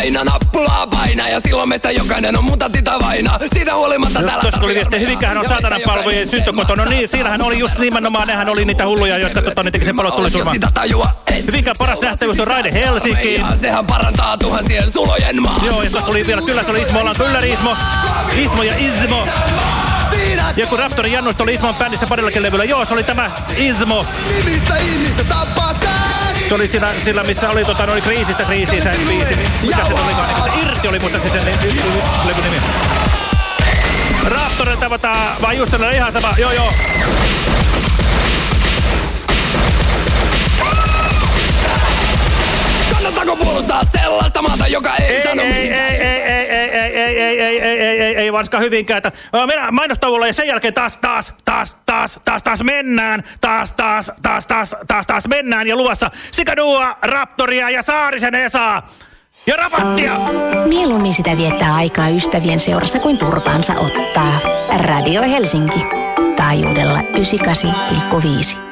Isompi voi aina nappulaa painaa Ja silloin meistä jokainen on mutantti tavaina Siitä huolimatta täällä Tuossa tuli viesti, hyvinkähän on saatanan palvojen syntokoto. No niin, siinähän oli just nimenomaan, nehän oli niitä hulluja, jotka tota, ne teki sen palottulisurman. Hyvinkään paras nähtävyys on Raide Helsinkiin. Sehän parantaa tuhansien sulojen maa Joo, ja tuossa oli vielä, kyllä se oli Ismo, ollaan kyllä Ismo. Ismo ja Ismo. Ja kun Raptorin Jannusta oli Ismon bändissä parillakin levyllä, joo, se oli tämä Ismo. Nimistä ihmistä tappaa Se oli sillä, sillä missä oli, tota, oli kriisistä kriisiin se biisi. Mikä se olikaan, niin se Irti oli musta se sen levyn nimi. Raptorin tavataan, vaan just ihan sama, joo joo. Kannattaako puolustaa sellaista maata, joka ei, ei sano ei, ei, ei, ei, ei, ei, ei, ei, ei, ei, ei, ei, ei, varsinkaan hyvinkään. Mennään mainostauolla ja sen jälkeen taas, taas, taas, taas, taas, taas mennään. Taas, taas, taas, taas, taas, taas mennään. Ja luvassa Sikadua, Raptoria ja Saarisen Esaa. Ja rapattia! Mieluummin sitä viettää aikaa ystävien seurassa kuin turpaansa ottaa. Radio Helsinki. Taajuudella 98,5.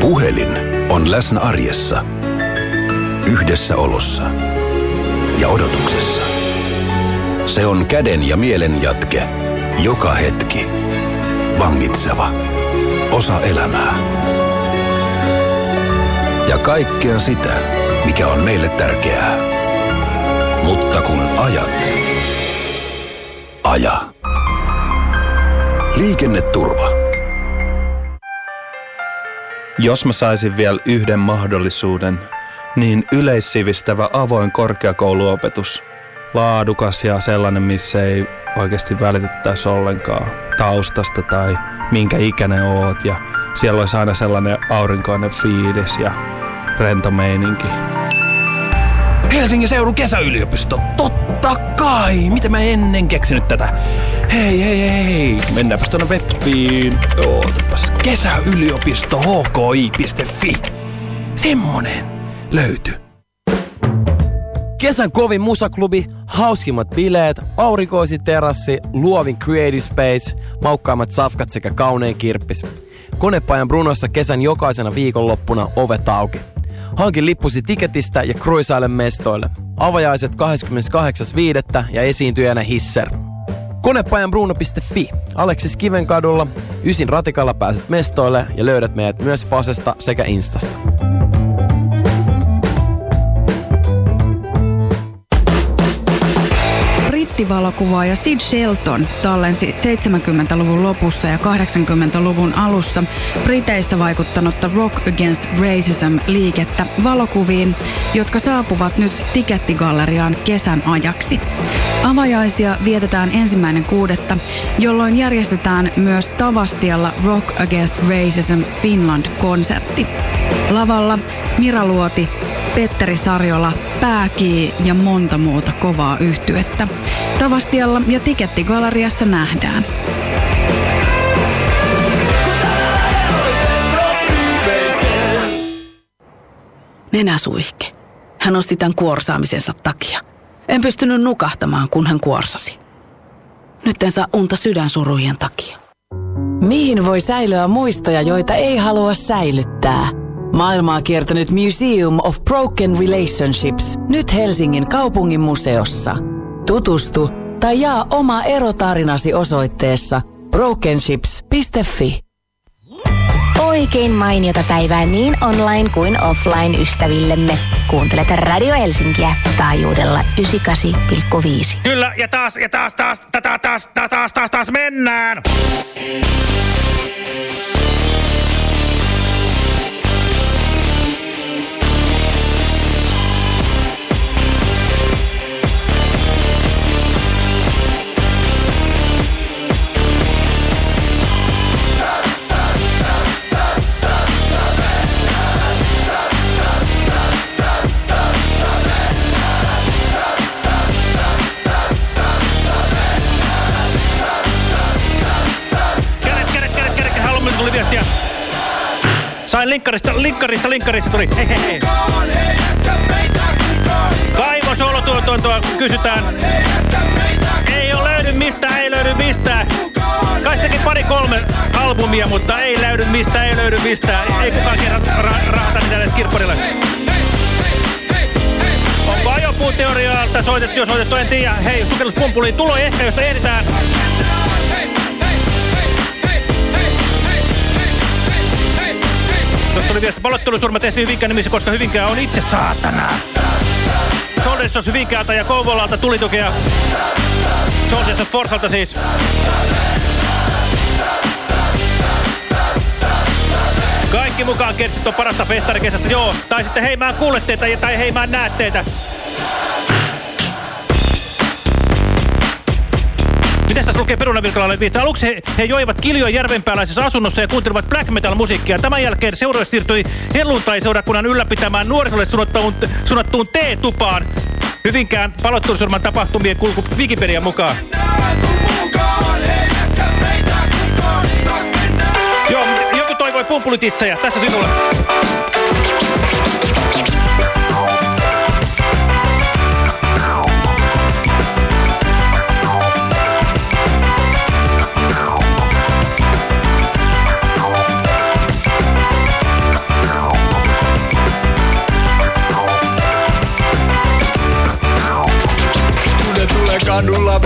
Puhelin on läsnä arjessa, yhdessäolossa ja odotuksessa. Se on käden ja mielen jatke, joka hetki. Vangitseva, osa elämää. Ja kaikkea sitä, mikä on meille tärkeää. Mutta kun ajat, aja. Liikenneturva. Jos mä saisin vielä yhden mahdollisuuden, niin yleissivistävä avoin korkeakouluopetus. Laadukas ja sellainen, missä ei oikeasti välitettäisi ollenkaan taustasta tai minkä ikäinen oot. Ja siellä olisi aina sellainen aurinkoinen fiilis ja rento meininki. Helsingin seudun kesäyliopisto, totta kai! Miten mä ennen keksinyt tätä? Hei, hei, hei, mennäänpäs tuonne webbiin. Ootapas, kesäyliopisto hki.fi. Semmonen löytyy. Kesän kovin musaklubi, hauskimmat bileet, aurinkoisi terassi, luovin creative space, maukkaammat safkat sekä kaunein kirppis. Konepajan Brunossa kesän jokaisena viikonloppuna ovet auki. Hankin lippusi tiketistä ja kruisaile mestoille. Avajaiset 28.5. ja esiintyjänä Hisser. Konepajanbruno.fi. Aleksis Kivenkadulla. Ysin ratikalla pääset mestoille ja löydät meidät myös Fasesta sekä Instasta. Brittivalokuvaaja Sid Shelton tallensi 70-luvun lopussa ja 80-luvun alussa Briteissä vaikuttanutta Rock Against Racism-liikettä valokuviin, jotka saapuvat nyt Tikettigalleriaan kesän ajaksi. Avajaisia vietetään ensimmäinen kuudetta, jolloin järjestetään myös Tavastialla Rock Against Racism Finland-konsertti. Lavalla Mira Luoti, Petteri Sarjola, Pääkii ja monta muuta kovaa yhtyettä. Tavastialla ja Tikettigalleriassa nähdään. Nenäsuihke. Hän osti tämän kuorsaamisensa takia. En pystynyt nukahtamaan, kun hän kuorsasi. Nyt en saa unta sydänsurujen takia. Mihin voi säilyä muistoja, joita ei halua säilyttää? Maailmaa kiertänyt Museum of Broken Relationships, nyt Helsingin kaupungin museossa. Tutustu tai jaa oma erotarinasi osoitteessa brokenships.fi. Oikein mainiota päivää niin online kuin offline ystävillemme. Kuuntelet Radio Helsinkiä taajuudella 98,5. Kyllä, ja taas, ja taas, taas, taas, taas, taas, taas, taas, taas ta linkkarista, linkkarista, linkkarista tuli. Hei. Kaivosolutuotantoa kysytään. Ei ole löydy mistään, ei löydy mistään. Kai teki pari kolme albumia, mutta ei löydy mistään, ei löydy mistään. Ei kukaan kerran ra rahata niitä edes kirpparilla. Onko ajopuuteoriaalta soitettu, jos soitettu, en tiedä. Hei, sukelluspumpuliin tulo ehkä, jos ehditään. Tuossa tuli viesti, palottelusurma tehtiin Hyvinkään nimissä, koska Hyvinkään on itse saatana. Soldensos Hyvinkäältä ja Kouvolalta tuli tukea. Forsalta siis. Kaikki mukaan kertsit on parasta festarikesässä, joo. Tai sitten hei mä en kuule teitä tai hei mä en näe teitä. Miten tässä lukee perunavirkalainen viitsi? Aluksi he, he joivat kiljoja järvenpääläisessä asunnossa ja kuuntelivat black metal musiikkia. Tämän jälkeen seurue siirtyi helluntai-seurakunnan ylläpitämään nuorisolle suunnattuun, suunnattuun T-tupaan. Hyvinkään palottelusurman tapahtumien kulku Wikipedian mukaan. Joo, joku toivoi pumpulitissejä. Tässä sinulle.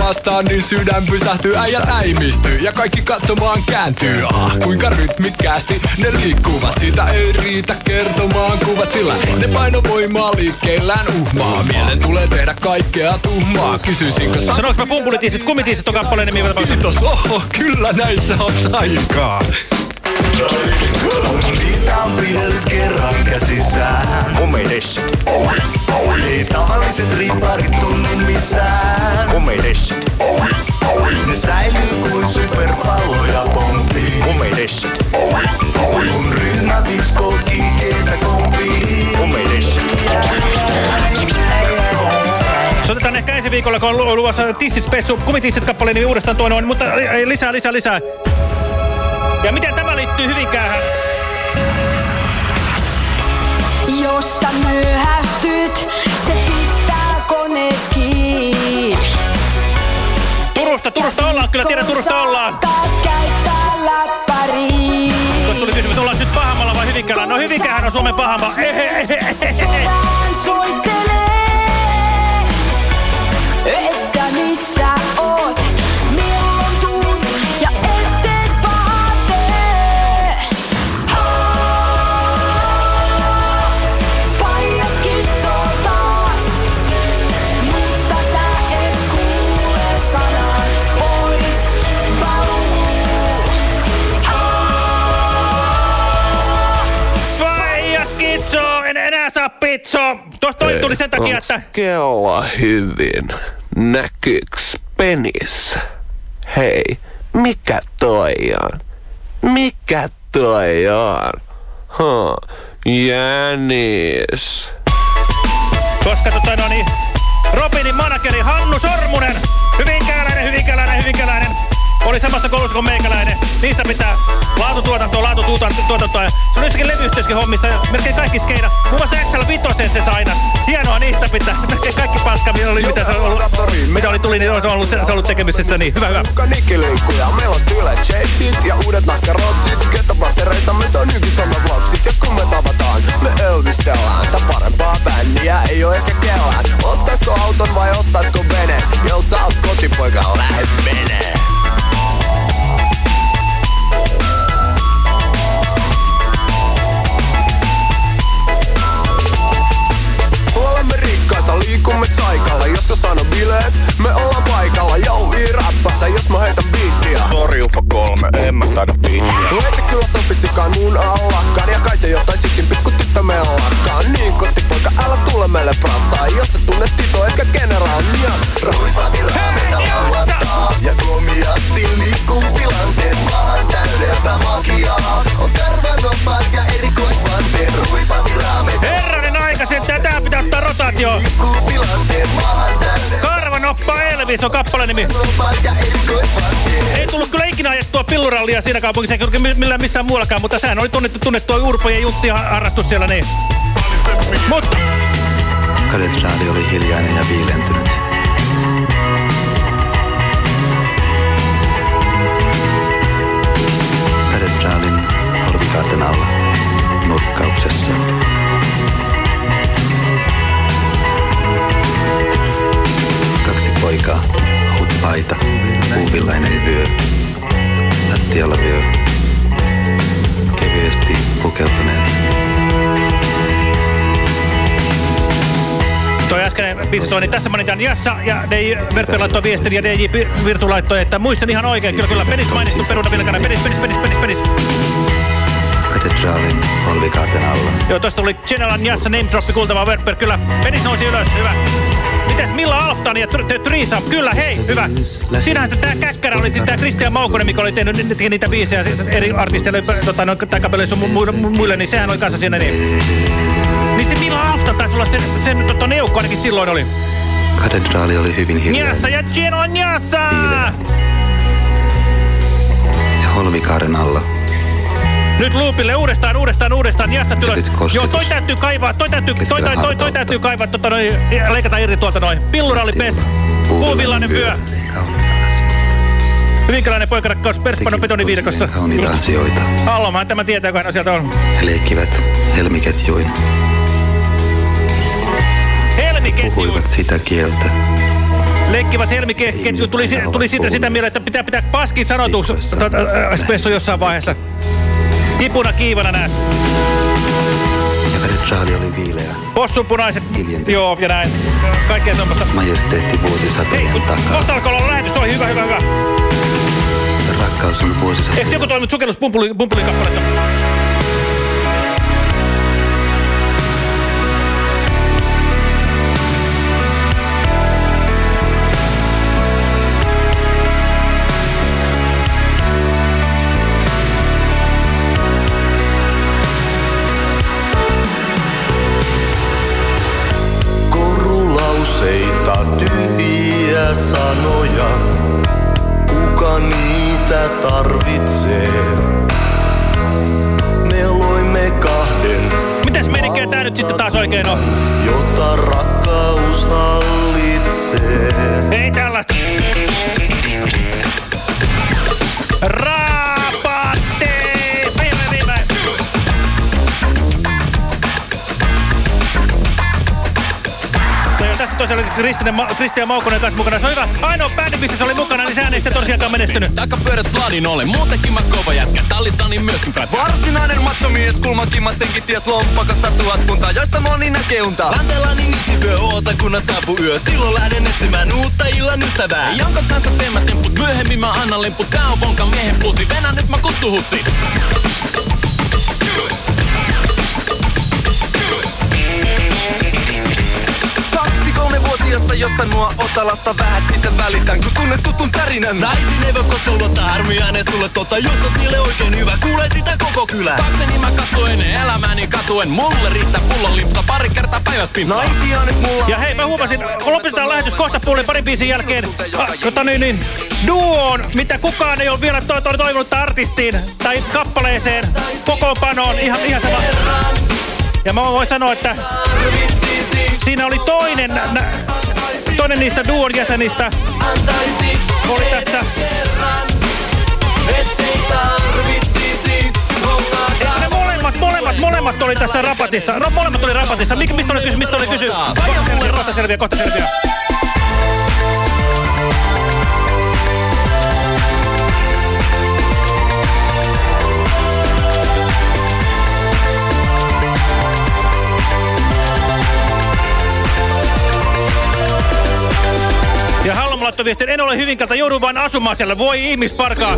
Vastaan, niin sydän pysähtyy, äijät äimistyy ja kaikki katsomaan kääntyy. Ah, kuinka rytmit käästi ne liikkuvat, sitä ei riitä kertomaan kuvat, sillä ne painovoimaa liikkeellään uhmaa. Mielen tulee tehdä kaikkea tuhmaa, kysyisinkö sa- Sanoinko mä pumpulitiisit, kumitiisit on kappaleen nimi? Kiitos, oho, kyllä näissä on aikaa. Niitä on pidellyt kerran käsissään. Komedessa. Ei tavalliset ripparit tunnu missään. Komedessa. Ne säilyy kuin superpalloja pomppii. Komedessa. Kun ryhmä viskoo kiikeitä kompiin. Komedessa. Soitetaan ehkä ensi viikolla, kun on lu- luvassa Tissit-spessu, kumitissit kappaleen nimi uudestaan toinen on, mutta lisää, lisää, lisää. Ja miten tämä liittyy Hyvinkäähän? Jos sä myöhästyt, se pistää konees kiinni. Turusta, Turusta ollaan, kyllä tiedän, Turusta ollaan. Taas käyttää läppäriin. Tuossa tuli kysymys, ollaan nyt Pahamalla vai Hyvinkäällä? No Hyvinkäähän on Suomen Pahama. Perään tuli sen takia, että... Kello hyvin. Näkyks penis? Hei, mikä toi on? Mikä toi on? Huh, jänis. Koska tota no niin, Robinin manageri Hannu Sormunen, hyvinkääläinen, hyvinkääläinen, hyvinkääläinen, oli samassa koulussa kuin meikäläinen. Niistä pitää laatutuotantoa, laatutuotantoa. Se on jossakin levyyhteiskin hommissa, melkein kaikki skeina. Muun muassa Excel Vitosen se aina. Hienoa niistä pitää. (laughs) Melkein kaikki paska, mitä oli, mitä, se on ollut, mitä oli tuli, niin se on ollut, se on ollut tekemisissä. Niin, hyvä, hyvä. Nikiliikkuja, meillä on tyylät chaseit ja uudet nahkarotsit Kettopastereissamme se on nyky sama vlogsit Ja kun me tavataan, me elvistellään Tää parempaa bändiä ei oo ehkä kellään Ostaisko auton vai ostaisko vene? Jos sä oot kotipoika, lähde menee rikkaita, liikumme saikalla Jos sä sano bileet, me ollaan paikalla. Joui räppäsä, jos mä heitän biittiä. Sori ufo kolme, en mä taida biittiä. Ei se kyllä sopisikaan mun allakaan Ja kai se jotaisikin pikku tyttö mellakaan Niin kotipoika, älä tule meille prattaa Jos sä tunnet Tito, ehkä generaalia Ruipati raameta laulattaa Ja komiasti liikkuu tilanteet Maahan täydeltä magiaa. On karvanopat ja erikoisvanteet Ruipati raameta Herranen aika, sen tätä pitää ottaa rotaatio. Karvanoppa Elvis on kappaleen nimi. Ei tullut kyllä ikinä ajettua pillurallia siinä kaupungissa, eikä millään missään muuallakaan, mutta sehän oli tunnettu, tunnettua Urpo ja Jutti harrastus siellä niin. Mutta Katedraali oli hiljainen ja viilentynyt. Katedraalin holvikaarten alla nurkkauksessa. Kaksi poikaa, ohut paita, puuvillainen vyö, lattialla vyö, kevyesti pukeutuneet. toi äskeinen biisi soi, niin tässä mainitaan Jassa ja DJ Verkkojen laittoi viestin ja DJ Virtu laittoi, että muistan ihan oikein. Kyllä, kyllä, penis mainittu peruna vilkana. Penis, penis, penis, penis, penis. Katedraalin polvikaaten alla. Joo, tosta tuli General Jassa name droppi kuultavaa Verper, kyllä. Penis nousi ylös, hyvä. Mitäs Milla Alftan ja Trisa? Kyllä, hei, hyvä. Siinähän se tää käkkärä oli tää Kristian Maukonen, mikä oli tehnyt ni- niitä biisejä eri artisteille, tota, no, takapeleissa mu mu mu muille, niin sehän oli kanssa siinä niin. Niin se Milla Alftan taisi olla sen, sen tota, neukko ainakin silloin oli. Katedraali oli hyvin hiljainen. Njassa ja General Njassa! Ja holvikaaren alla. Nyt loopille uudestaan, uudestaan, uudestaan, jassat ylös. Joo, toi täytyy kaivaa, toi täytyy, toi, toi, toi, toi täytyy kaivaa, tota noin, leikata irti tuolta noin. Pilluralli pest, puuvillainen pyö. Hyvinkäläinen poikarakkaus Perspanon betoniviidakossa. Kauniita asioita. Allomaan tämä tietää, kun hän sieltä on. He leikkivät helmiketjuin. Helmiketju. Puhuivat sitä kieltä. Leikkivät helmiketju. Tuli, tuli siitä sitä mieleen, että pitää pitää paskin sanotus tota, äh, Spessu jossain vaiheessa. Kipuna kiivana näet. Ja katedraali oli viileä. Possunpunaiset. Joo, ja näin. Kaikkea tuommoista. Majesteetti vuosisatojen takaa. Kohta alkoi olla lähetys. Oi, hyvä, hyvä, hyvä. Rakkaus on Eikö vuosisatojen. joku toiminut sukelluspumpulin kappaletta? Kristinen Ma Kristian Maukonen kanssa mukana. Se on hyvä. Ainoa bändi, missä se oli mukana, niin sehän ei sitten tosiaankaan menestynyt. Takapyörät sladin ole, muutenkin mä kova jätkä, tallissani myöskin pätkä. Varsinainen machomies, kulmakimmat senkin ties lompakasta tuhat puntaa, joista moni näkee unta. Vantelani niin vyö oota kunnes saapuu yö, silloin lähden etsimään uutta illan ystävää. Jonka kanssa teen mä temput, myöhemmin mä annan limput, tää on vonkan miehen plusi, venä nyt mä kutsuhussi. Vuotiasta, josta nuo otalasta vähät sitten välitän, kun tunnet tutun tärinän. Naisin ei voi koskaan luottaa harmiainen sulle tota, jos oot niille oikein hyvä, kuulee sitä koko kylä. Kakseni mä katsoen elämääni katuen, mulle riittää pullon limpsa pari kertaa päivässä pimpaa. Naisia nyt mulla Ja hei, mä huomasin, kun lopetetaan lähetys kohta puolin parin biisin jälkeen, a, tota niin, niin, duoon, mitä kukaan ei ole vielä to to toivonut artistiin tai kappaleeseen, kokoonpanoon, ihan, ihan sama. Ja mä voin sanoa, että siinä oli toinen, toinen niistä duon jäsenistä, oli tässä, ne molemmat, molemmat, molemmat oli tässä rapatissa. No, molemmat oli rapatissa. Mik, mistä oli kysy? Mistä oli kysy? Kohta, selviää, kohta selviää. Ja Hallom laittoi viestin, en ole Hyvinkalta, joudun vain asumaan siellä. Voi ihmisparkaa.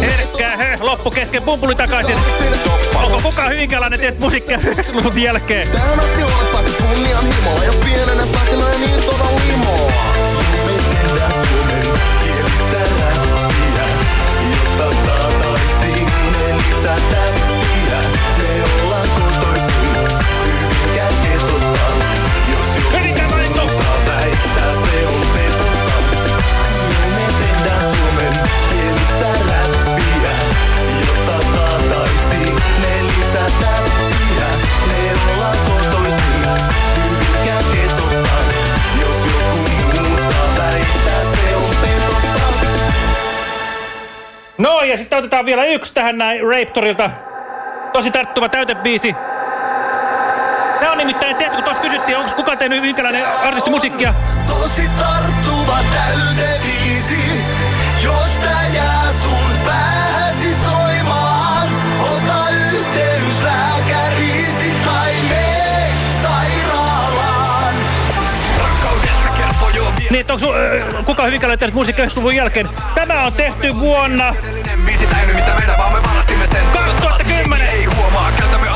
Herkkää, he, loppu kesken, pumpuli takaisin. Onko kukaan Hyvinkalainen teet musiikkia 90-luvun jälkeen? Tähän asti olet päässyt kunnianhimoa ja pienenä pääsin aina niin sodan limoa. ja sitten otetaan vielä yksi tähän näin Raptorilta. Tosi tarttuva täytebiisi. Tämä on nimittäin, tiedätkö, kun tuossa kysyttiin, onko kukaan tehnyt minkälainen artisti musiikkia? Tosi tarttuva täytebiisi, jos tää jää sun pääsi soimaan, ota yhteys lääkäriisi tai me sairaalaan. Rakkaudessa kertoo jo vielä. Niin, onko äh, kukaan hyvinkään tehnyt musiikkia 90-luvun jälkeen? Tämä on tehty vuonna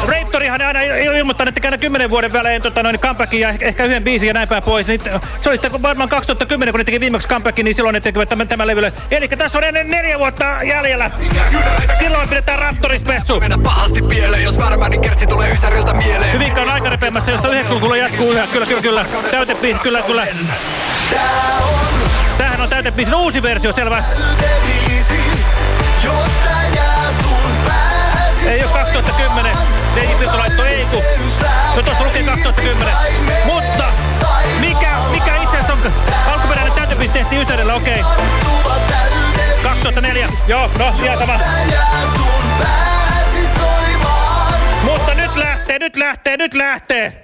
Reittorihan aina il- ilmoittanut, että käydään 10 vuoden välein tota, noin comebackin ja ehkä, yhden biisin ja näin päin pois. Niin, se oli sitten varmaan 2010, kun ne teki viimeksi comebackin, niin silloin ne tekivät tämän, tämän levylle. Eli tässä on ennen neljä vuotta jäljellä. Silloin pidetään Raptorispessu. Mennä pahasti pieleen, jos värmäni kersti tulee Ysäriltä mieleen. Hyvinkää on aika repeämässä, jossa 90-luvulla jatkuu yhä. Kyllä, kyllä, kyllä. Täytebiisi, kyllä, kyllä. Tämähän on täytebiisin uusi versio, selvä. Ei ole 2010. Pirto laittoi ei ku. No tuossa lukee 2010. Mutta mikä, mikä itse asiassa on alkuperäinen täytebiisi tehtiin Ysärillä, okei. Okay. 2004. Joo, no, ihan sama. Mutta nyt lähtee, nyt lähtee, nyt lähtee.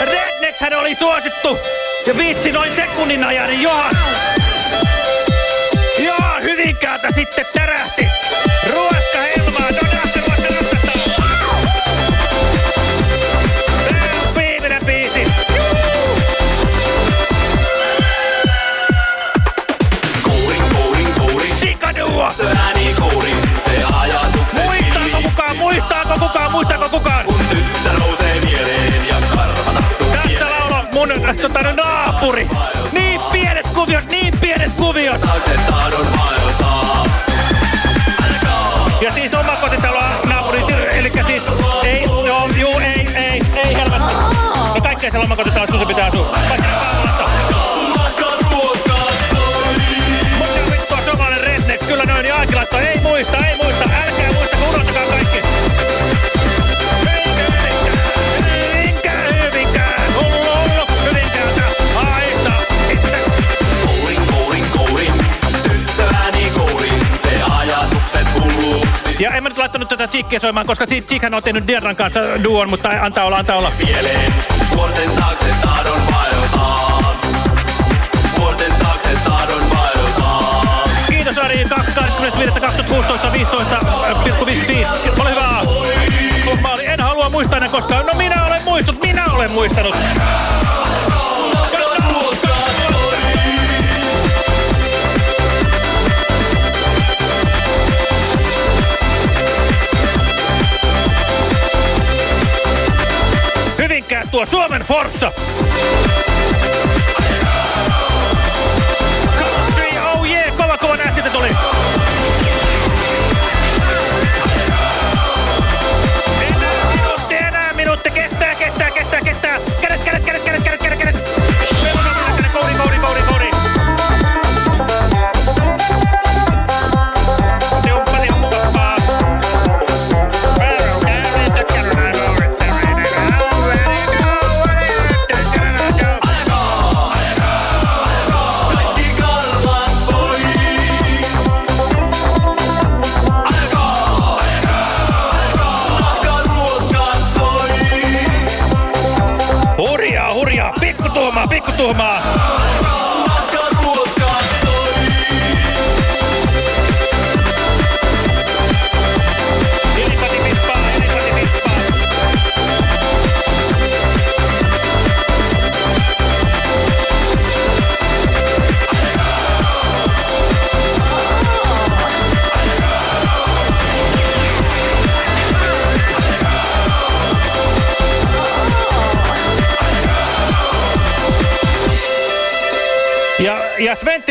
Rednex hän oli suosittu. Ja vitsi noin sekunnin ajan, niin johan. Hyvinkäältä sitten tärähti. Ruoska helmaa, nähtä, ruoska nähtä. Tää on viimeinen biisi. Sikaduo! Ääni kourin, se ajatuksen Muistaako kukaan, muistaako kukaan, muistaako kukaan? Kun tyttö nousee mieleen ja karvata Tässä laulo mun äh, tota, naapuri. Ja kaikkea siellä omakotitalossa sun pitää asua. Kyllä noin niin Aaki laittoi, ei muista, ei muista, älkää muista, kun unohtakaa kaikki. Se. Ja en mä nyt laittanut tätä Chikkiä soimaan, koska Chikhän on tehnyt Dierran kanssa duon, mutta antaa olla, antaa olla. Mieleen, vuorten taakse tahdon vaeltaa. Vuorten taakse tahdon vaeltaa. Kiitos Ari, 25.2016, 15,55. Ole hyvä. Tuo maali. En halua muistaa enää. No minä olen muistut, minä olen muistanut. Suomen Forssa.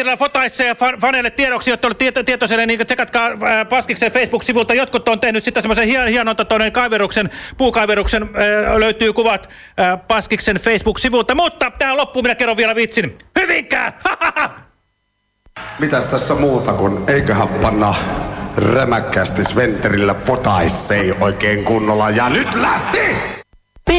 Ja Sventtillä fotaissa ja fa faneille tiedoksi, jotta olette tieto tietoiselle, niin tsekatkaa ää, Paskiksen Facebook-sivulta. Jotkut on tehnyt sitten semmoisen hien, hienon kaiveruksen, puukaiveruksen, ää, löytyy kuvat ää, Paskiksen Facebook-sivulta. Mutta tähän loppuun minä kerron vielä vitsin. Hyvinkää! Mitäs tässä muuta kuin eiköhän panna rämäkkästi Sventerillä potaissei oikein kunnolla. Ja nyt lähti!